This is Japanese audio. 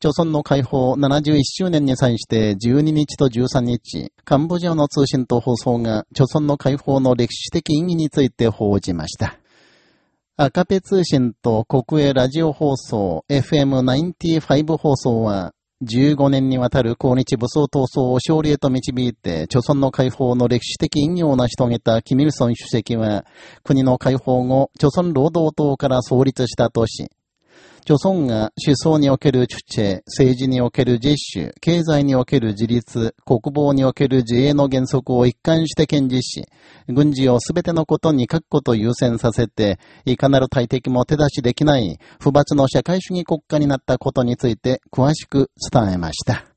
朝鮮の解放71周年に際して12日と13日、カンボジアの通信と放送が朝鮮の解放の歴史的意義について報じました。赤ペ通信と国営ラジオ放送 FM95 放送は、15年にわたる抗日武装闘争を勝利へと導いて、朝鮮の解放の歴史的意義を成し遂げたキミルソン主席は、国の解放後、朝鮮労働党から創立したとし、朝鮮が思想における主治、政治における実習、経済における自立、国防における自衛の原則を一貫して堅持し、軍事をすべてのことに確固と優先させて、いかなる大敵も手出しできない、不罰の社会主義国家になったことについて詳しく伝えました。